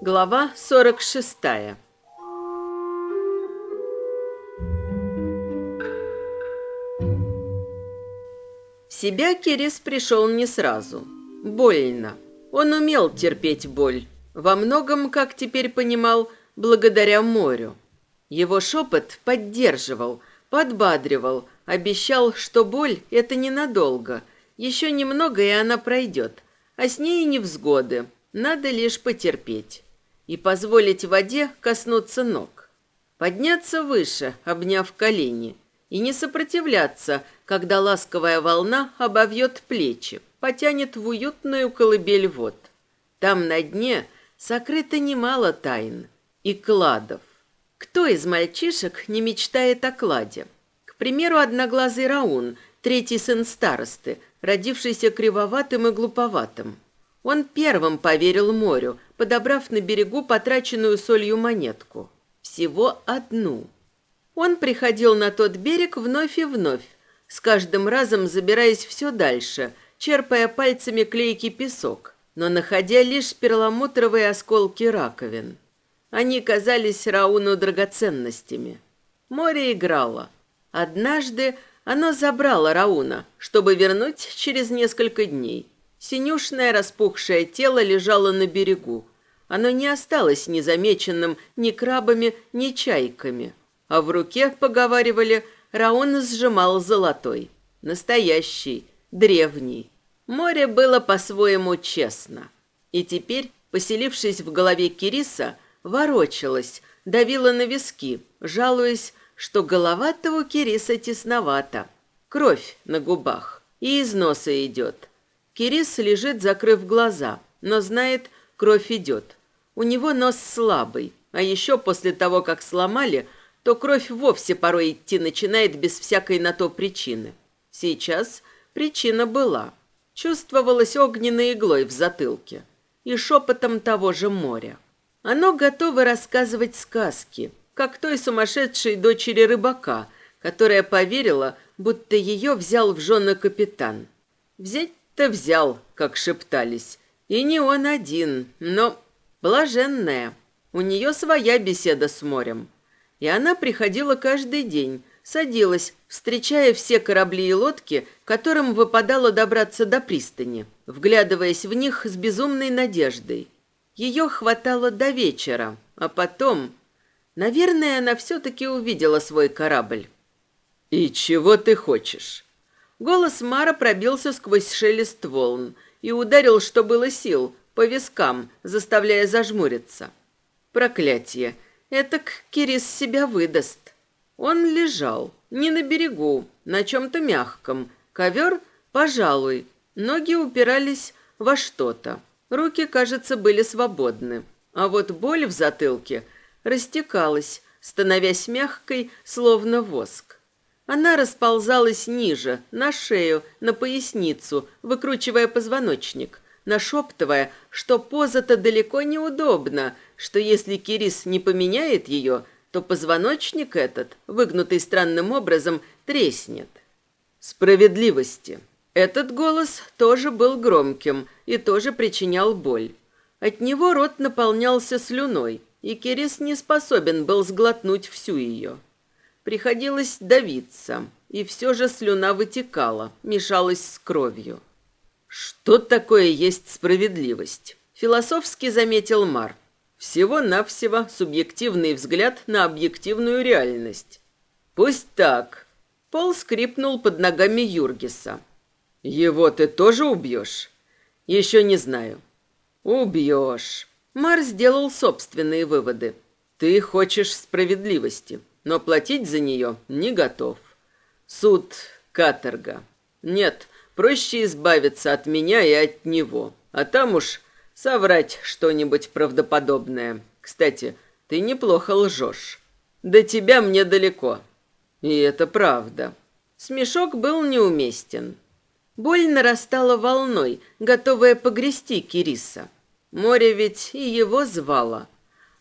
Глава 46 В себя Кирис пришел не сразу. Больно. Он умел терпеть боль. Во многом, как теперь понимал, благодаря морю. Его шепот поддерживал, подбадривал, обещал, что боль – это ненадолго. Еще немного, и она пройдет. А с ней и невзгоды. Надо лишь потерпеть и позволить воде коснуться ног. Подняться выше, обняв колени, и не сопротивляться, когда ласковая волна обовьет плечи, потянет в уютную колыбель вод. Там на дне сокрыто немало тайн и кладов. Кто из мальчишек не мечтает о кладе? К примеру, одноглазый Раун, третий сын старосты, родившийся кривоватым и глуповатым. Он первым поверил морю, подобрав на берегу потраченную солью монетку. Всего одну. Он приходил на тот берег вновь и вновь, с каждым разом забираясь все дальше, черпая пальцами клейкий песок, но находя лишь перламутровые осколки раковин. Они казались Рауну драгоценностями. Море играло. Однажды оно забрало Рауна, чтобы вернуть через несколько дней – Синюшное распухшее тело лежало на берегу. Оно не осталось незамеченным ни крабами, ни чайками. А в руке, поговаривали, Раон сжимал золотой. Настоящий, древний. Море было по-своему честно. И теперь, поселившись в голове Кириса, ворочалось, давило на виски, жалуясь, что голова-то у Кириса тесновата. Кровь на губах. И из носа идет. Кирис лежит, закрыв глаза, но знает, кровь идет. У него нос слабый, а еще после того, как сломали, то кровь вовсе порой идти начинает без всякой на то причины. Сейчас причина была. Чувствовалась огненной иглой в затылке и шепотом того же моря. Оно готово рассказывать сказки, как той сумасшедшей дочери рыбака, которая поверила, будто ее взял в жены капитан. Взять то взял, как шептались. И не он один, но блаженная. У нее своя беседа с морем. И она приходила каждый день, садилась, встречая все корабли и лодки, которым выпадало добраться до пристани, вглядываясь в них с безумной надеждой. Ее хватало до вечера, а потом... Наверное, она все-таки увидела свой корабль. «И чего ты хочешь?» Голос Мара пробился сквозь шелест волн и ударил, что было сил, по вискам, заставляя зажмуриться. Проклятие! Это Кирис себя выдаст. Он лежал, не на берегу, на чем-то мягком. Ковер, пожалуй. Ноги упирались во что-то. Руки, кажется, были свободны. А вот боль в затылке растекалась, становясь мягкой, словно воск. Она расползалась ниже, на шею, на поясницу, выкручивая позвоночник, нашептывая, что поза-то далеко неудобна, что если Кирис не поменяет ее, то позвоночник этот, выгнутый странным образом, треснет. Справедливости. Этот голос тоже был громким и тоже причинял боль. От него рот наполнялся слюной, и Кирис не способен был сглотнуть всю ее. Приходилось давиться, и все же слюна вытекала, мешалась с кровью. «Что такое есть справедливость?» – философски заметил Мар. «Всего-навсего субъективный взгляд на объективную реальность». «Пусть так». Пол скрипнул под ногами Юргиса. «Его ты тоже убьешь?» «Еще не знаю». «Убьешь». Мар сделал собственные выводы. «Ты хочешь справедливости но платить за нее не готов. Суд, каторга. Нет, проще избавиться от меня и от него, а там уж соврать что-нибудь правдоподобное. Кстати, ты неплохо лжешь. До тебя мне далеко. И это правда. Смешок был неуместен. Боль нарастала волной, готовая погрести Кириса. Море ведь и его звало.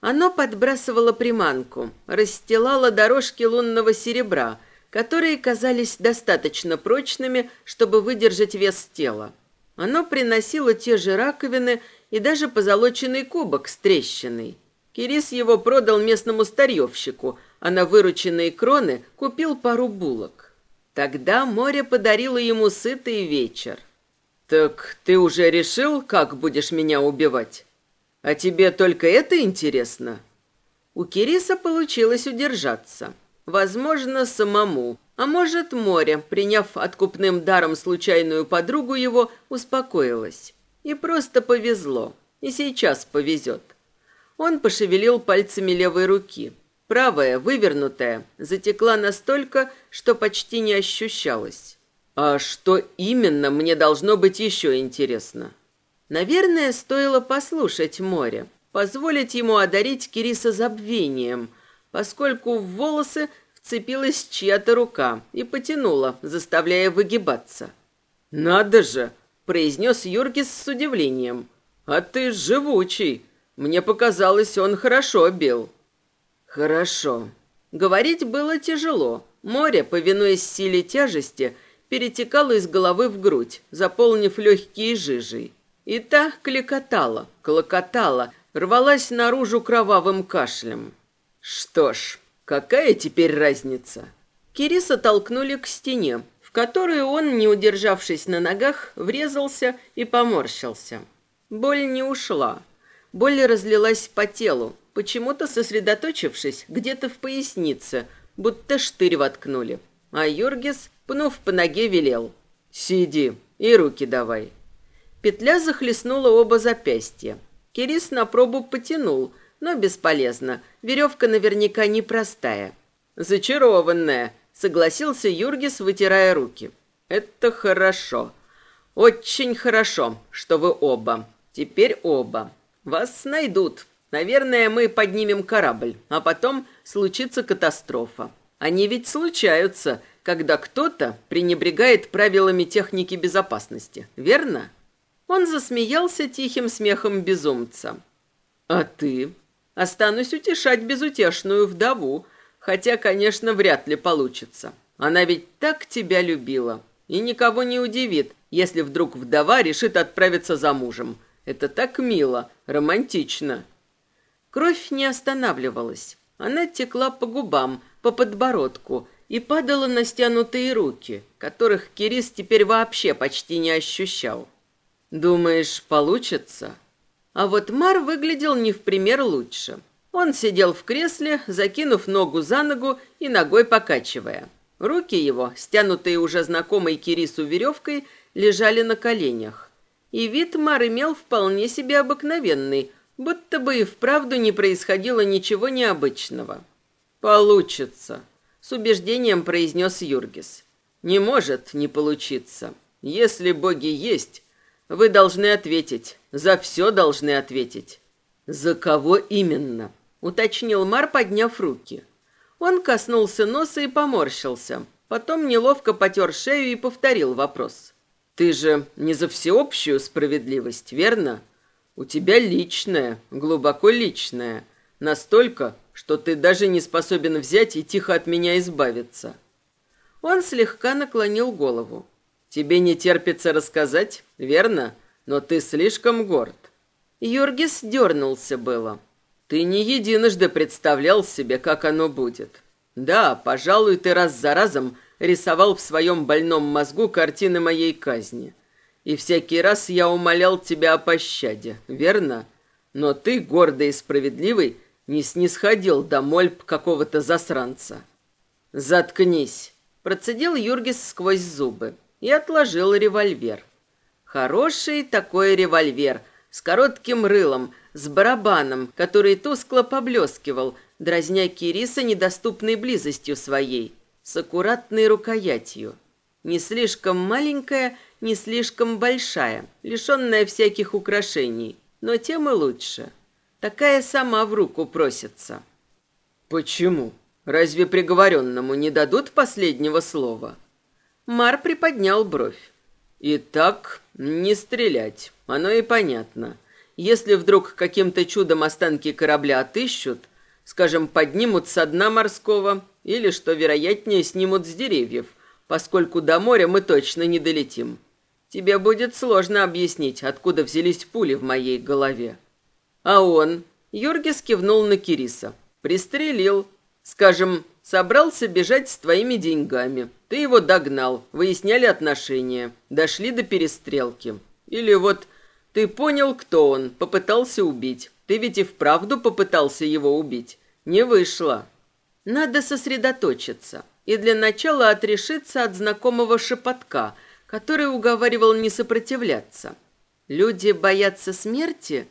Оно подбрасывало приманку, расстилало дорожки лунного серебра, которые казались достаточно прочными, чтобы выдержать вес тела. Оно приносило те же раковины и даже позолоченный кубок с трещиной. Кирис его продал местному старьевщику, а на вырученные кроны купил пару булок. Тогда море подарило ему сытый вечер. «Так ты уже решил, как будешь меня убивать? А тебе только это интересно?» У Кириса получилось удержаться. Возможно, самому, а может, море, приняв откупным даром случайную подругу его, успокоилось. И просто повезло. И сейчас повезет. Он пошевелил пальцами левой руки. Правая, вывернутая, затекла настолько, что почти не ощущалась. А что именно мне должно быть еще интересно? Наверное, стоило послушать море, позволить ему одарить Кириса забвением, поскольку в волосы вцепилась чья-то рука и потянула, заставляя выгибаться. «Надо же!» – произнес Юргис с удивлением. «А ты живучий. Мне показалось, он хорошо бил». «Хорошо». Говорить было тяжело. Море, повинуясь силе тяжести, перетекало из головы в грудь, заполнив легкие жижей. И та клекотала, клокотала, рвалась наружу кровавым кашлем. Что ж, какая теперь разница? Кириса толкнули к стене, которую он, не удержавшись на ногах, врезался и поморщился. Боль не ушла. Боль разлилась по телу, почему-то сосредоточившись где-то в пояснице, будто штырь воткнули. А Юргис, пнув по ноге, велел. «Сиди и руки давай». Петля захлестнула оба запястья. Кирис на пробу потянул, но бесполезно. Веревка наверняка непростая. «Зачарованная», — согласился Юргис, вытирая руки. «Это хорошо. Очень хорошо, что вы оба. Теперь оба. Вас найдут. Наверное, мы поднимем корабль, а потом случится катастрофа. Они ведь случаются, когда кто-то пренебрегает правилами техники безопасности, верно? Он засмеялся тихим смехом безумца. А ты? Останусь утешать безутешную вдову, хотя, конечно, вряд ли получится. Она ведь так тебя любила. И никого не удивит, если вдруг вдова решит отправиться за мужем. Это так мило, романтично. Кровь не останавливалась. Она текла по губам, по подбородку и падала на стянутые руки, которых Кирис теперь вообще почти не ощущал. «Думаешь, получится?» А вот Мар выглядел не в пример лучше. Он сидел в кресле, закинув ногу за ногу и ногой покачивая. Руки его, стянутые уже знакомой Кирису веревкой, лежали на коленях. И вид Мар имел вполне себе обыкновенный, будто бы и вправду не происходило ничего необычного. «Получится», — с убеждением произнес Юргис. «Не может не получиться. Если боги есть, вы должны ответить. За все должны ответить». «За кого именно?» — уточнил Мар, подняв руки. Он коснулся носа и поморщился. Потом неловко потер шею и повторил вопрос. «Ты же не за всеобщую справедливость, верно?» У тебя личное, глубоко личное. Настолько, что ты даже не способен взять и тихо от меня избавиться. Он слегка наклонил голову. Тебе не терпится рассказать, верно? Но ты слишком горд. Юргис дернулся было. Ты не единожды представлял себе, как оно будет. Да, пожалуй, ты раз за разом рисовал в своем больном мозгу картины моей казни. И всякий раз я умолял тебя о пощаде, верно? Но ты, гордый и справедливый, не снисходил до мольб какого-то засранца. Заткнись, процедил Юргис сквозь зубы и отложил револьвер. Хороший такой револьвер с коротким рылом, с барабаном, который тускло поблескивал, дразня Кириса недоступной близостью своей, с аккуратной рукоятью. Не слишком маленькая не слишком большая, лишенная всяких украшений, но тем и лучше. Такая сама в руку просится. Почему? Разве приговоренному не дадут последнего слова? Мар приподнял бровь. Итак, не стрелять. Оно и понятно. Если вдруг каким-то чудом останки корабля отыщут, скажем, поднимут со дна морского, или, что вероятнее, снимут с деревьев, поскольку до моря мы точно не долетим. Тебе будет сложно объяснить, откуда взялись пули в моей голове. А он, Юргис кивнул на Кириса, пристрелил, скажем, собрался бежать с твоими деньгами. Ты его догнал, выясняли отношения, дошли до перестрелки. Или вот ты понял, кто он, попытался убить. Ты ведь и вправду попытался его убить. Не вышло. Надо сосредоточиться и для начала отрешиться от знакомого шепотка, который уговаривал не сопротивляться. Люди боятся смерти,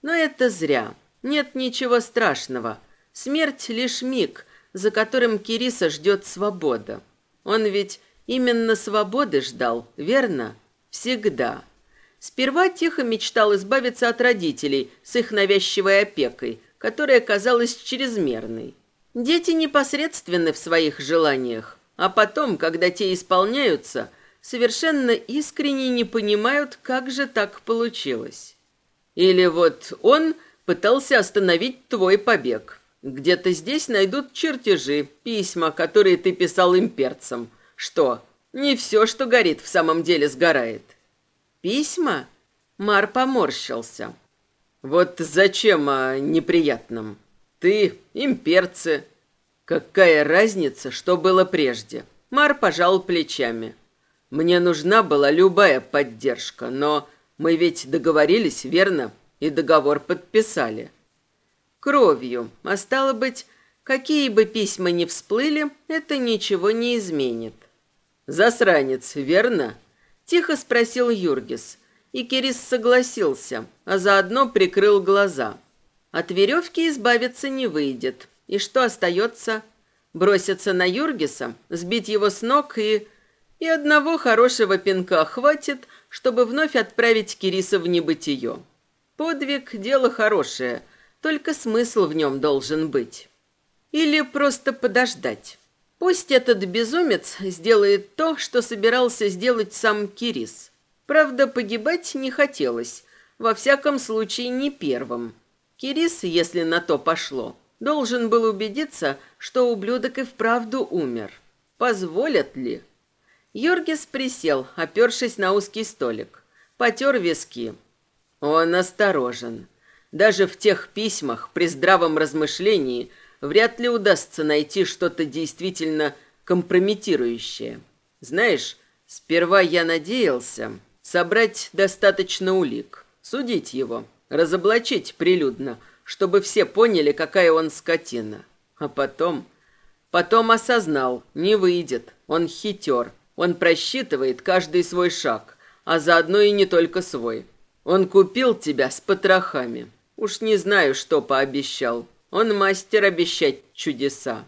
но это зря. Нет ничего страшного. Смерть лишь миг, за которым Кириса ждет свобода. Он ведь именно свободы ждал, верно? Всегда. Сперва тихо мечтал избавиться от родителей с их навязчивой опекой, которая казалась чрезмерной. Дети непосредственны в своих желаниях, а потом, когда те исполняются, совершенно искренне не понимают, как же так получилось. Или вот он пытался остановить твой побег. Где-то здесь найдут чертежи, письма, которые ты писал имперцам. Что, не все, что горит, в самом деле сгорает. Письма? Мар поморщился. Вот зачем о неприятном? Ты, имперцы. Какая разница, что было прежде? Мар пожал плечами. Мне нужна была любая поддержка, но мы ведь договорились, верно? И договор подписали. Кровью. А стало быть, какие бы письма ни всплыли, это ничего не изменит. Засранец, верно? Тихо спросил Юргис, и Кирис согласился, а заодно прикрыл глаза. От веревки избавиться не выйдет. И что остается? Броситься на Юргиса, сбить его с ног и... И одного хорошего пинка хватит, чтобы вновь отправить Кириса в небытие. Подвиг – дело хорошее, только смысл в нем должен быть. Или просто подождать. Пусть этот безумец сделает то, что собирался сделать сам Кирис. Правда, погибать не хотелось, во всяком случае не первым. Кирис, если на то пошло, должен был убедиться, что ублюдок и вправду умер. Позволят ли? Йоргис присел, опершись на узкий столик. Потер виски. Он осторожен. Даже в тех письмах, при здравом размышлении – вряд ли удастся найти что-то действительно компрометирующее. Знаешь, сперва я надеялся собрать достаточно улик, судить его, разоблачить прилюдно, чтобы все поняли, какая он скотина. А потом... Потом осознал, не выйдет, он хитер, он просчитывает каждый свой шаг, а заодно и не только свой. Он купил тебя с потрохами. Уж не знаю, что пообещал. Он мастер обещать чудеса.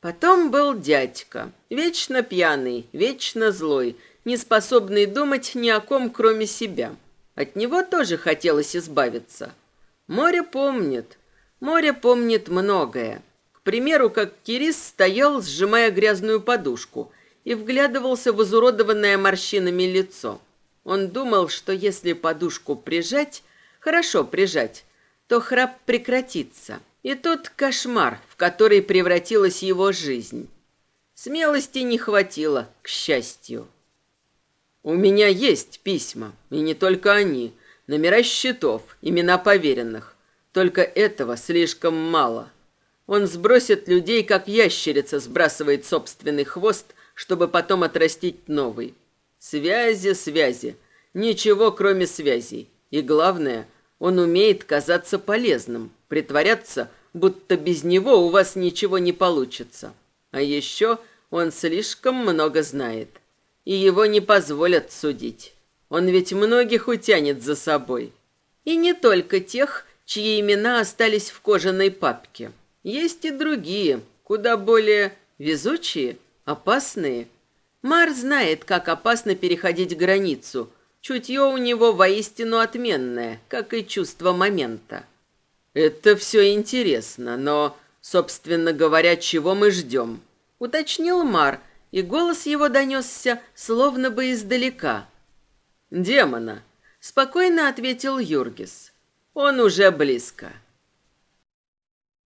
Потом был дядька, вечно пьяный, вечно злой, не способный думать ни о ком, кроме себя. От него тоже хотелось избавиться. Море помнит, море помнит многое. К примеру, как Кирис стоял, сжимая грязную подушку, и вглядывался в изуродованное морщинами лицо. Он думал, что если подушку прижать, хорошо прижать, то храп прекратится. И тот кошмар, в который превратилась его жизнь. Смелости не хватило, к счастью. У меня есть письма, и не только они. Номера счетов, имена поверенных. Только этого слишком мало. Он сбросит людей, как ящерица сбрасывает собственный хвост, чтобы потом отрастить новый. Связи, связи. Ничего, кроме связей. И главное, он умеет казаться полезным притворяться, будто без него у вас ничего не получится. А еще он слишком много знает, и его не позволят судить. Он ведь многих утянет за собой. И не только тех, чьи имена остались в кожаной папке. Есть и другие, куда более везучие, опасные. Мар знает, как опасно переходить границу. Чутье у него воистину отменное, как и чувство момента. «Это все интересно, но, собственно говоря, чего мы ждем?» — уточнил Мар, и голос его донесся словно бы издалека. демона», — спокойно ответил Юргис. «Он уже близко».